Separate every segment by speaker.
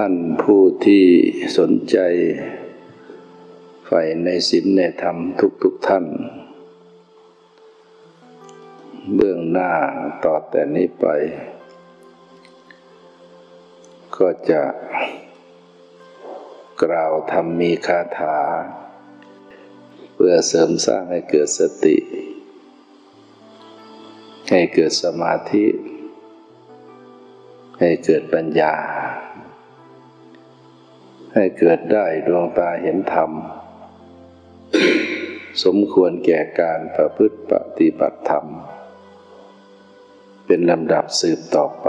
Speaker 1: ท่านผู้ที่สนใจใฝ่ในศีลในธรรมทุกๆทท่าน เบื้องหน้าต่อแต่นี้ไป ก็จะกล่าวธรรมมีคาถา เพื่อเสริมสร้างให้เกิดสติ ให้เกิดสมาธิ ให้เกิดปัญญา ให้เกิดได้ดวงตาเห็นธรรม สมควรแก่การประพฤติปฏิบัติธรรม เป็นลำดับสืบต่อไป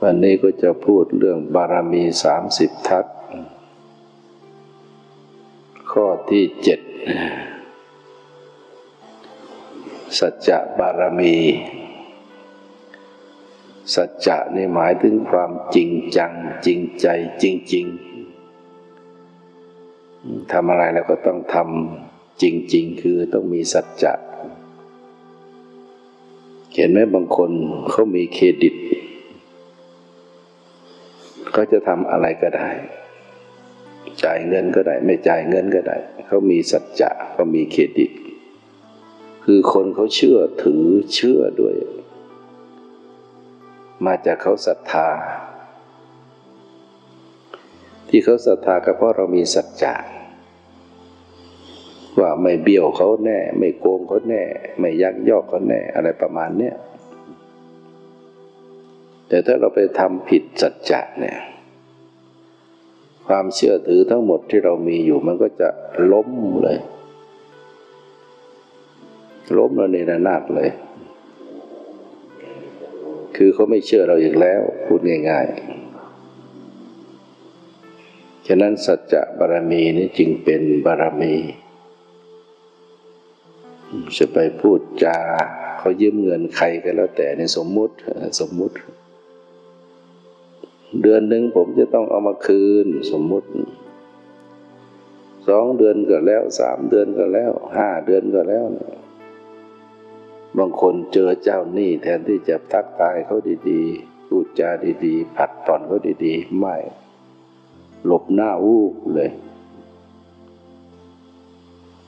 Speaker 1: วันนี้ก็จะพูดเรื่องบารมีสามสิบทัศข้อที่เจ็ดสัจจะบารมี สัจจะนี่หมายถึงความจริงจัง จริงใจจริง ๆทำอะไรแล้วก็ต้องทำจริง ๆ คือต้องมีสัจจะเห็นไหมบางคนเขามีเครดิตเขาจะทำอะไรก็ได้ จ่ายเงินก็ได้ ไม่จ่ายเงินก็ได้เขามีสัจจะเขามีเครดิต คือคนเขาเชื่อถือเชื่อด้วย มาจากเขาศรัทธา ที่เขาศรัทธาก็เพราะเรามีสัจจะว่าไม่เบี้ยวเขาแน่ ไม่โกงเขาแน่ ไม่ยักยอกเขาแน่ อะไรประมาณเนี้ยแต่ถ้าเราไปทำผิดสัจจะเนี่ยความเชื่อถือทั้งหมดที่เรามีอยู่มันก็จะล้มเลย ล้มแล้วในระนาดเลย คือเขาไม่เชื่อเราอีกแล้วพูดง่ายๆ ฉะนั้นสัจจะบารมีนี่จึงเป็นบารมีจะไปพูดจาเขายืมเงินใครก็แล้วแต่ในสมมุติสมมุติ เดือนหนึ่งผมจะต้องเอามาคืนสมมุติสองเดือนก็แล้วสามเดือนก็แล้วห้าเดือนก็แล้วเนี่ย บางคนเจอเจ้าหนี้แทนที่จะทักทายเขาดีๆพูดจาดีๆ ผัดผ่อนเขาดีๆ ไม่ หลบหน้าวูบเลย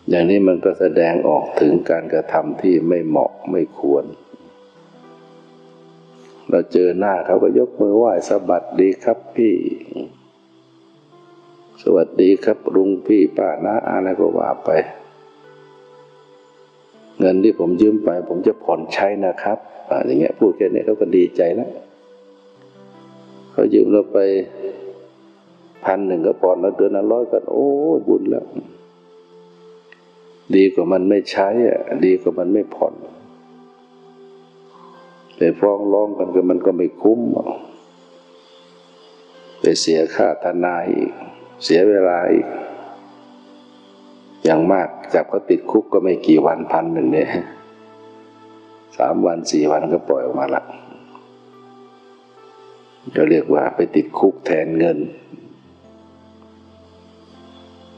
Speaker 1: อย่างนี้มันก็แสดงออกถึงการกระทำที่ไม่เหมาะไม่ควร เราเจอหน้าเขาก็ยกมือไหว้สวัสดีครับพี่ สวัสดีครับลุงพี่ป้าน้าอะไรก็ว่าไป เงินที่ผมยืมไป ผมจะผ่อนใช้นะครับอย่างเงี้ยพูดแค่นี้เขาก็ดีใจแล้วเขายืมเราไปพันหนึ่งก็ผ่อนแล้วเดือนละร้อยกันโอ้บุญแล้ว ดีกว่ามันไม่ใช้อะดีกว่ามันไม่ผ่อนไปฟ้องร้องกันก็มันก็ไม่คุ้มไปเสียค่าทนายอีกเสียเวลาอีก อย่างมากจับเขาติดคุกก็ไม่กี่วันพันหนึ่งเนี่ยสามวันสี่วันก็ปล่อยออกมาละก็เรียกว่าไปติดคุกแทนเงิน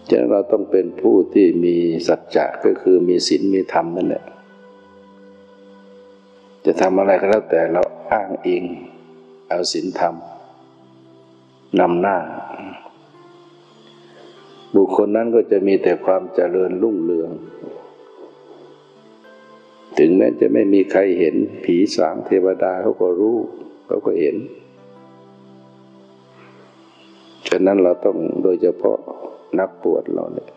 Speaker 1: ฉะนั้นเราต้องเป็นผู้ที่มีสัจจะก็คือมีศีลมีธรรมนั่นแหละ จะทำอะไรก็แล้วแต่เราอ้างอิง เอาศีลธรรมนำหน้า บุคคลนั้นก็จะมีแต่ความเจริญรุ่งเรือง ถึงแม้จะไม่มีใครเห็น ผีสางเทวดาเขาก็รู้เขาก็เห็น ฉะนั้นเราต้องโดยเฉพาะนักปวดเราเนี่ย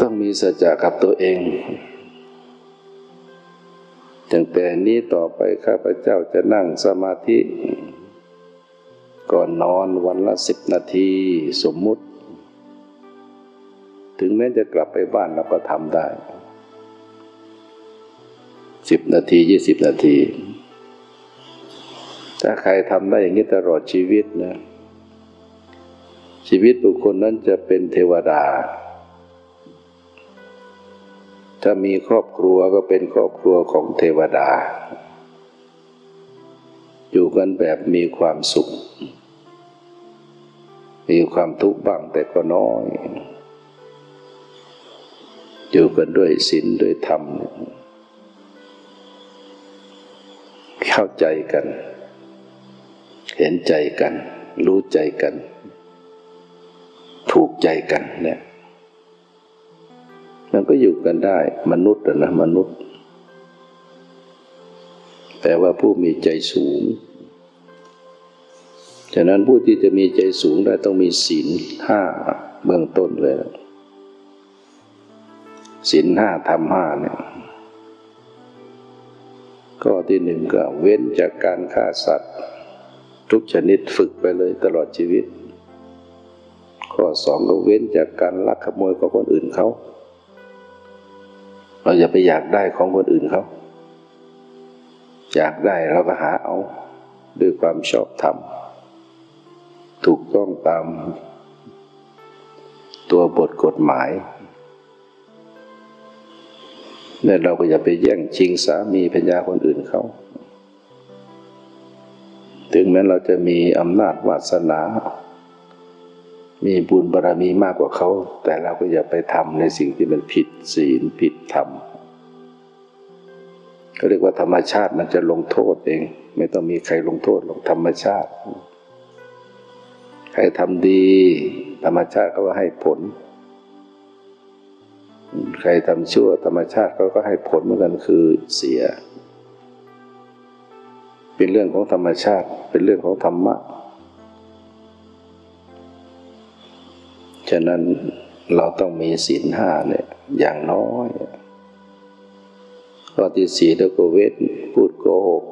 Speaker 1: ต้องมีสัจจะกับตัวเองตั้งแต่นี้ต่อไปข้าพเจ้าจะนั่งสมาธิ ก่อนนอนวันละสิบนาทีสมมุติ ถึงแม้จะกลับไปบ้านเราก็ทำได้สิบนาทียี่สิบนาที ถ้าใครทำได้อย่างนี้ตลอดชีวิตนะ ชีวิตบุคคลนั้นจะเป็นเทวดา ถ้ามีครอบครัวก็เป็นครอบครัวของเทวดา อยู่กันแบบมีความสุข มีความทุกข์บ้างแต่ก็น้อย อยู่กันด้วยศีลด้วยธรรม เข้าใจกัน เห็นใจกัน รู้ใจกัน ถูกใจกันเนี่ยมันก็อยู่กันได้ มนุษย์นะมนุษย์แปลว่าผู้มีใจสูง ฉะนั้นผู้ที่จะมีใจสูงได้ต้องมีศีลห้าเบื้องต้นเลยศีลห้าทำห้าเนี่ยข้อที่หนึ่งก็เว้นจากการฆ่าสัตว์ ทุกชนิดฝึกไปเลยตลอดชีวิต ข้อสองก็เว้นจากการลักขโมยของคนอื่นเขาเราอย่าไปอยากได้ของคนอื่นเขา อยากได้เราก็หาเอาด้วยความชอบธรรม ถูกต้องตามตัวบทกฎหมายเนี่ยเราก็อย่าไปแย่งชิงสามีพญญาคนอื่นเขา ถึงแม้เราจะมีอำนาจวาสนา มีบุญบารรมีมากกว่าเขา แต่เราก็อย่าไปทำในสิ่งที่มันผิดศีลผิดธรรมก็เรียกว่าธรรมชาติมันจะลงโทษเอง ไม่ต้องมีใครลงโทษหรอกธรรมชาติ ใครทำดี ธรรมชาติก็ให้ผล ใครทำชั่ว ธรรมชาติเขาก็ให้ผลเหมือนกันคือเสีย เป็นเรื่องของธรรมชาติ เป็นเรื่องของธรรมะ ฉะนั้นเราต้องมีศีลห้าเนี่ยอย่างน้อยข้อที่สี่แล้วก็เวทพูดโกหก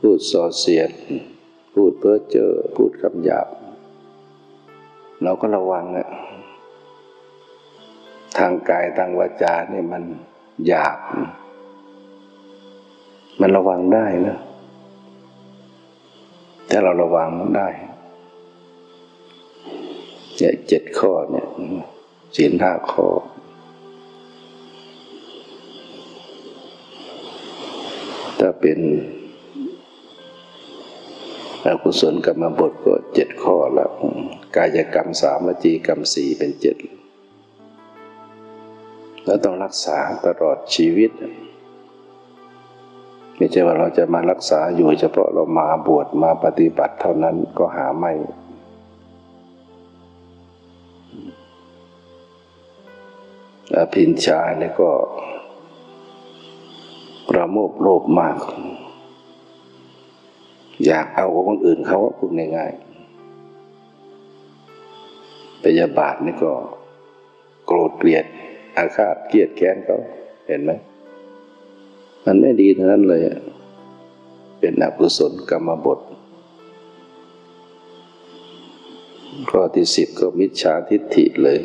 Speaker 1: พูดส่อเสียด พูดเพ้อเจ้อพูดคำหยาบ เราก็ระวังอะทางกายทางวาจาเนี่ยมันหยาบ มันระวังได้นะถ้าเราระวังได้เนี่ยเจ็ดข้อเนี่ยศีลห้าข้อ ถ้าเป็น อกุศลกรรมบทก็เจ็ดข้อแล้วกายกรรมสามวจีกรรมสี่เป็นเจ็ดแล้วต้องรักษาตลอดชีวิตไม่ใช่ว่าเราจะมารักษาอยู่เฉพาะเรามาบวชมาปฏิบัติเท่านั้นก็หาไม่พินชาเนี่ยก็ประโมทโลภมาก อยากเอาของคนอื่นเขาพูดง่ายๆพยาบาทนี่ก็ โกรธเกลียด อาฆาตเกลียดแค้นเขาเห็นไหมมันไม่ดีเทั้งนั้นเลย เป็นอกุศลกรรมบทข้อที่สิบก็มิจฉาทิฏฐิเลย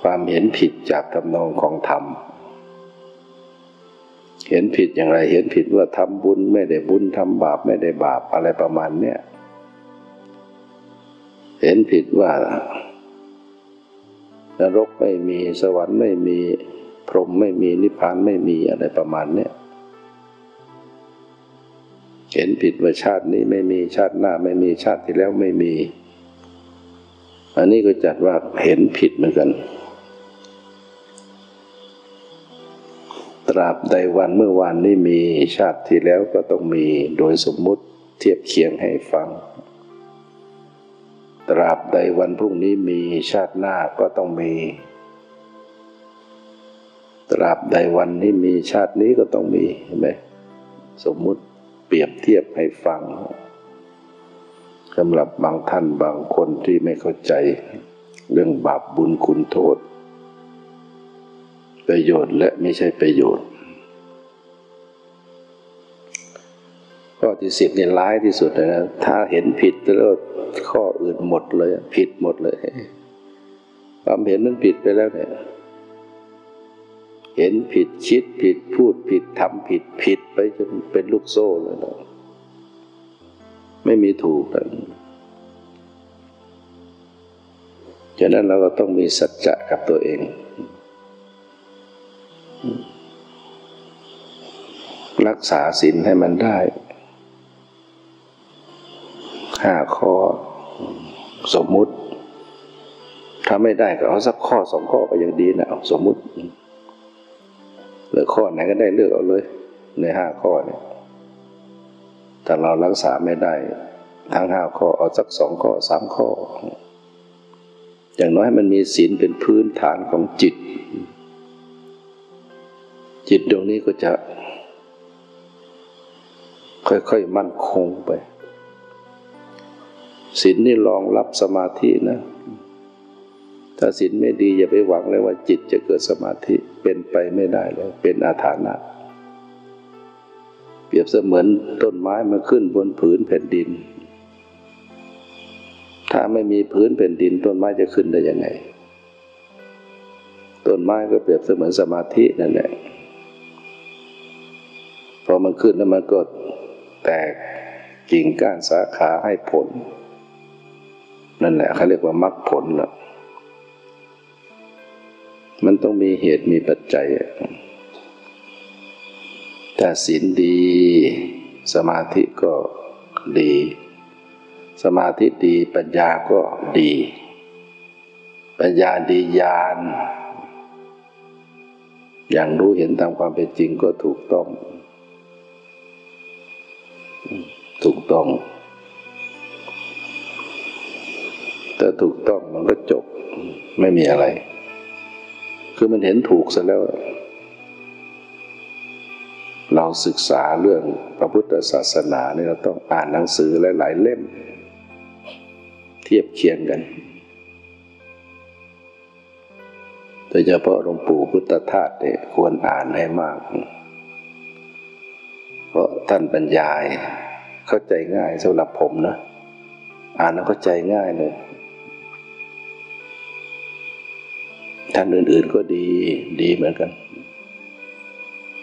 Speaker 1: ความเห็นผิดจากทำนองของธรรม เห็นผิดอย่างไร เห็นผิดว่าทำบุญไม่ได้บุญทำบาปไม่ได้บาปอะไรประมาณเนี้ยเห็นผิดว่านรกไม่มีสวรรค์ไม่มีพรหมไม่มีนิพพานไม่มีอะไรประมาณเนี้ยเห็นผิดว่าชาตินี้ไม่มีชาติหน้าไม่มีชาติที่แล้วไม่มี อันนี้ก็จัดว่าเห็นผิดเหมือนกัน ราบใดวันเมื่อวานนี้มีชาติที่แล้วก็ต้องมีโดยสมมุติเทียบเคียงให้ฟัง ตราบใดวันพรุ่งนี้มีชาติหน้าก็ต้องมี ตราบใดวันนี้มีชาตินี้ก็ต้องมีเห็นไหมสมมุติเปรียบเทียบให้ฟังสำหรับบางท่านบางคนที่ไม่เข้าใจ เรื่องบาปบุญคุณโทษ ประโยชน์และไม่ใช่ประโยชน์ ข้อที่สิบเนี่ยร้ายที่สุดเลยนะถ้าเห็นผิดแล้วข้ออื่นหมดเลย ผิดหมดเลย ความเห็นมันผิดไปแล้วเนี่ยเห็นผิดคิดผิดพูดผิดทำผิดผิดไปจนเป็นลูกโซ่เลยนะไม่มีถูกแล้วฉะนั้นเราก็ต้องมีสัจจะกับตัวเอง รักษาศีลให้มันได้ห้าข้อสมมุติ ถ้าไม่ได้ก็เอาสักข้อสองข้อก็ยังดีนะเอาสมมุติเลือกข้อไหนก็ได้เลือกเอาเลย ในห้าข้อเนี่ยถ้าเรารักษาไม่ได้ ทั้งห้าข้อเอาสักสองข้อสามข้อ อย่างน้อยมันมีศีลเป็นพื้นฐานของจิต จิตดวงนี้ก็จะ ค่อยๆมั่นคงไปศีลนี่รองรับสมาธินะ ถ้าศีลไม่ดีอย่าไปหวังเลยว่าจิตจะเกิดสมาธิเป็นไปไม่ได้เลยเป็นอาถรรพ์เปรียบเสมือนต้นไม้มาขึ้นบนผืนแผ่นดิน ถ้าไม่มีพื้นแผ่นดิน ต้นไม้จะขึ้นได้ยังไง ต้นไม้ก็เปรียบเสมือนสมาธินั่นแหละพอมันขึ้นแล้วมันก็ แตกกิ่งก้านสาขาให้ผล นั่นแหละเขาเรียกว่ามรรคผลละมันต้องมีเหตุมีปัจจัย ถ้าศีลดี สมาธิก็ดี สมาธิดีปัญญาก็ดี ปัญญาดีญาณอย่างรู้เห็นตามความเป็นจริงก็ถูกต้อง ถูกต้อง ถ้าถูกต้องมันก็จบไม่มีอะไร คือมันเห็นถูกซะแล้ว เราศึกษาเรื่องพระพุทธศาสนาเนี่ยเราต้องอ่านหนังสือหลาย ๆ เล่ม เทียบเคียงกันโดยเฉพาะหลวงปู่พุทธทาสเนี่ยควรอ่านให้มาก ราะท่านบรรยาย เข้าใจง่ายสำหรับผมนะ อ่านแล้วเข้าใจง่ายเลยท่านอื่นๆก็ดีดีเหมือนกัน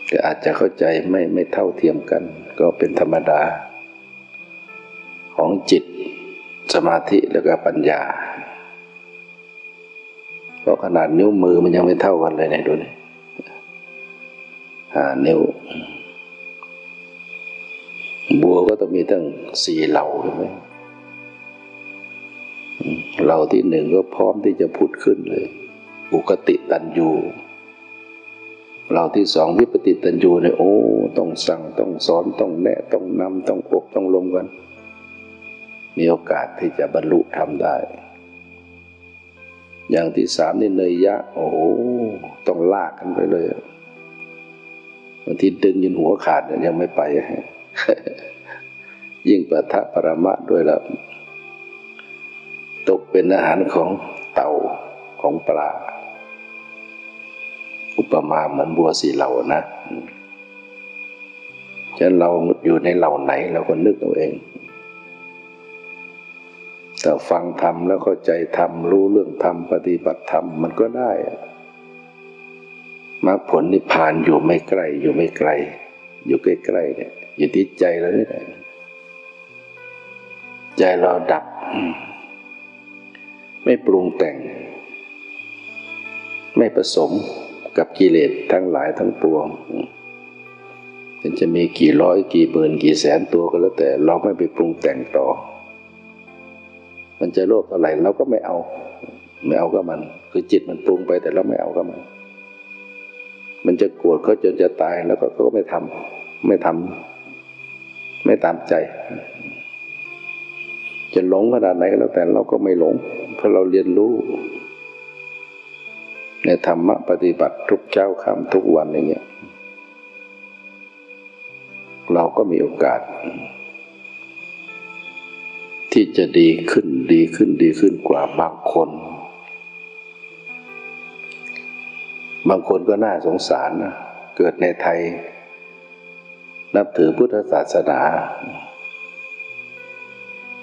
Speaker 1: แต่อาจจะเข้าใจไม่ไม่เท่าเทียมกัน ก็เป็นธรรมดา ของจิตสมาธิแล้วก็ปัญญา เพราะขนาดนิ้วมือมันยังไม่เท่ากันเลยในดูนี่หานิ้ว บัวก็ต้องมีตั้งสี่เหล่าใช่ไหมเหล่าที่หนึ่งก็พร้อมที่จะผุดขึ้นเลย อุกติตันยูเราที่สองวิปติตันยูเนี่ยโอ้ ต้องสั่งต้องสอนต้องแนะต้องนำต้องอบต้องลมกัน มีโอกาสที่จะบรรลุทำได้ อย่างที่สามนี่เนยยะ โอ้ต้องลากกันไปเลยบางทีดึงยินหัวขาดยังไม่ไป ยิ่งปะทะปรมะด้วยล้วตกเป็นอาหารของเต่าของปลา อุปมาเหมือนบัวสีเหล่านะฉะนั้นเราอยู่ในเหล่าไหนเราก็นึกเอาเอง แต่ฟังธรรมแล้วเข้าใจธรรมรู้เรื่องธรรมปฏิบัติธรรมมันก็ได้มรรคผลนิพพานอยู่ไม่ใกล้อยู่ไม่ไกล อยู่ใกล้ๆเนี่ย อยู่ที่ใจเราเนี่ยใจเราดับ ไม่ปรุงแต่ง ไม่ผสมกับกิเลสทั้งหลายทั้งปวงมันจะมีกี่ร้อยกี่หมื่นกี่แสนตัวก็แล้วแต่ เราไม่ไปปรุงแต่งต่อ มันจะโลภอะไรเราก็ไม่เอา ไม่เอาก็มัน คือจิตมันปรุงไปแต่เราไม่เอาก็มัน มันจะโกรธเขาจนจะตายแล้วก็ก็ไม่ทำไม่ทำ ไม่ตามใจ จะหลงขนาดไหนก็แล้วแต่เราก็ไม่หลง เพราะเราเรียนรู้ ในธรรมะปฏิบัติทุกเช้าค่ำทุกวันอย่างเงี้ยเราก็มีโอกาส ที่จะดีขึ้นดีขึ้นดีขึ้นกว่าบางคน บางคนก็น่าสงสารนะเกิดในไทย นับถือพุทธศาสนา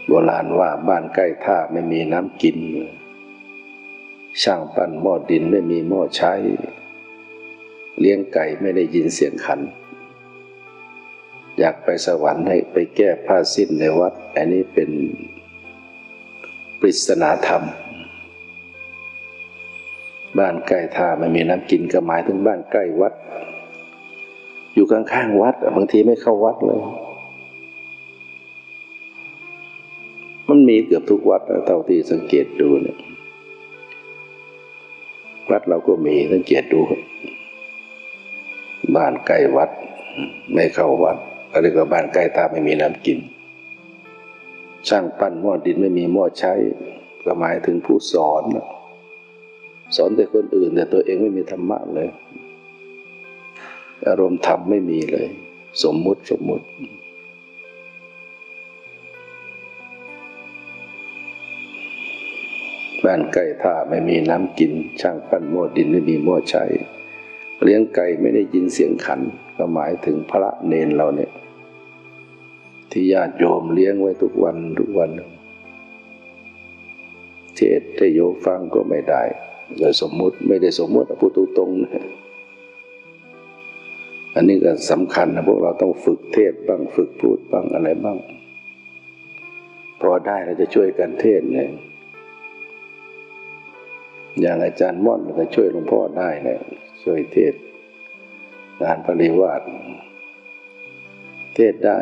Speaker 1: โบราณว่าบ้านใกล้ท่าไม่มีน้ำกิน ช่างปั้นหม้อดินไม่มีหม้อใช้ เลี้ยงไก่ไม่ได้ยินเสียงขัน อยากไปสวรรค์ให้ไปแก้ผ้าสิ้นในวัด อันนี้เป็นปริศนาธรรม บ้านใกล้ท่าไม่มีน้ำกินก็หมายถึงบ้านใกล้วัด อยู่ข้างๆวัดบางทีไม่เข้าวัดเลย มันมีเกือบทุกวัดเท่าที่สังเกตดูเนี่ยวัดเราก็มีสังเกตดูบ้านใกล้วัด ไม่เข้าวัดก็เรียกว่าบ้านใกล้ตาไม่มีน้ำกิน ช่างปั้นหม้อดินไม่มีหม้อใช้ก็หมายถึงผู้สอน สอนแต่คนอื่นแต่ตัวเองไม่มีธรรมะเลย อารมณ์ธรรมไม่มีเลย สมมุติสมมุติ บ้านไก่ท่าไม่มีน้ำกิน ช่างปั้นหม้อดินไม่มีหม้อใช้ เลี้ยงไก่ไม่ได้ยินเสียงขัน ก็หมายถึงพระเนนเราเนี่ย ที่ญาติโยมเลี้ยงไว้ทุกวันทุกวันเทศให้โยฟังก็ไม่ได้โดยสมมุติไม่ได้สมมุติพูดตรงๆนะ อันนี้ก็สำคัญนะพวกเราต้องฝึกเทศบ้างฝึกพูดบ้างอะไรบ้าง พอได้เราจะช่วยกันเทศเนี่ยอย่างอาจารย์ม่อนก็ช่วยหลวงพ่อได้เนี่ยช่วยเทศ งานปริวาสเทศได้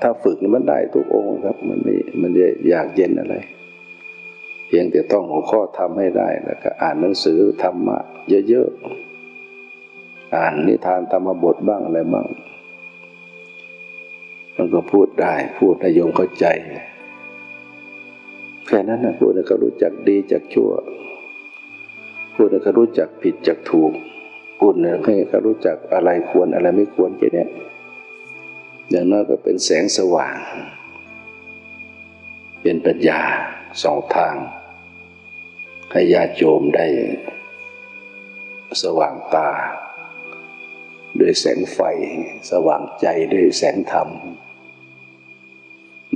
Speaker 1: ถ้าฝึกมันได้ทุกองค์ครับ มันไม่มันจะอยากเย็นอะไร เพียงแต่ต้องหัวข้อทำให้ได้แล้วก็อ่านหนังสือธรรมะเยอะๆ อ่านนิทานธรรมบทบ้างอะไรบ้าง มันก็พูดได้พูดให้โยมเข้าใจ แค่นั้นนะพูดให้เขารู้จักดีจักชั่ว พูดให้เขารู้จักผิดจักถูก พูดให้เขารู้จักอะไรควรอะไรไม่ควรแค่นี้อย่างน้อยก็เป็นแสงสว่าง เป็นปัญญาสองทางให้ญาติโยมได้สว่างตา ด้วยแสงไฟ สว่างใจด้วยแสงธรรม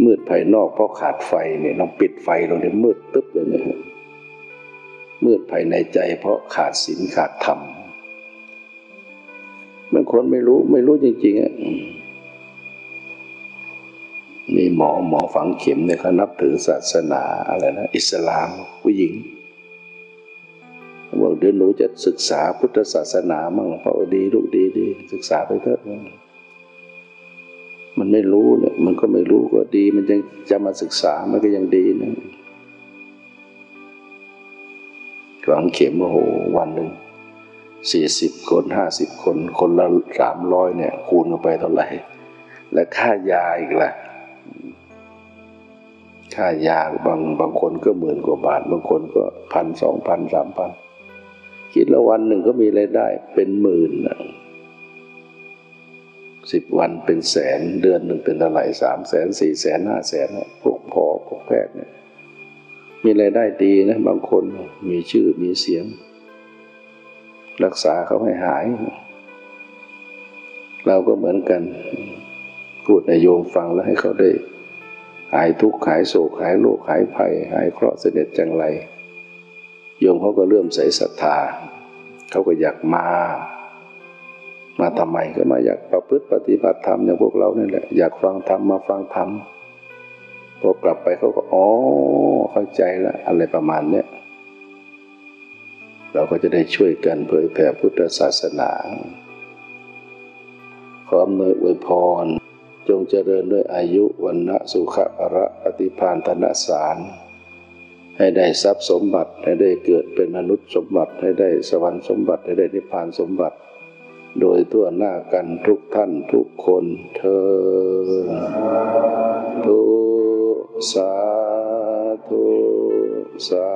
Speaker 1: มืดภายนอกเพราะขาดไฟเนี่ยลองปิดไฟลงเนี่ยมืดตึ๊บเลยนี่ยมืดภายในใจเพราะขาดศีลขาดธรรมบางคนไม่รู้ไม่รู้จริงๆอะมีหมอหมอฝังเข็มเนี่ยเขานับถือศาสนาอะไรนะอิสลามผู้หญิงบอกเดี๋ยวหนูจะศึกษาพุทธศาสนามั่งเพราะดีลูกดี ศึกษาไปเถอะมันไม่รู้เนี่ยมันก็ไม่รู้ก็ดี มันยังจะมาศึกษามันก็ยังดีนะฝังเข็มโอ้โหวันหนึ่งสี่สิบคนห้าสิบคน คนละสามร้อยเนี่ย คูณกันไปเท่าไหร่ และค่ายาอีกละค่ายาบางบางคนก็หมื่นกว่าบาท บางคนก็พันสองพันสามพันคิดละวันหนึ่งก็มีรายได้เป็นหมื่น สิบวันเป็นแสนเดือนหนึ่งเป็นเท่าไหร่สามแสนสี่แสนห้าแสนพวกพอพวกแพทย์เนี่ยมีรายได้ดีนะบางคนมีชื่อมีเสียง รักษาเขาให้หาย เราก็เหมือนกัน พูดในโยมฟังแล้วให้เขาได้ หายทุกข์หายโศกหายโรคหายภัย หายเคราะห์เสด็จจังไร โยมเขาก็เริ่มใส่ศรัทธา เขาก็อยากมา มาทำไมก็มาอยากประพฤติปฏิบัติธรรมอย่างพวกเรานี่แหละอยากฟังธรรมมาฟังธรรมพอกลับไปเขาก็อ๋อเข้าใจแล้วอะไรประมาณเนี้ยเราก็จะได้ช่วยกันเผยแผ่พุทธศาสนาขออำนวยอวยพร จงเจริญด้วยอายุวันณะสุขะระปฏิพานธนสารให้ได้ทรัพย์สมบัติให้ได้เกิดเป็นมนุษย์สมบัติให้ได้สวรรค์สมบัติให้ได้นิพพานสมบัติ โดยตัวหน้ากันทุกท่านทุกคนเธอทุสาธุสา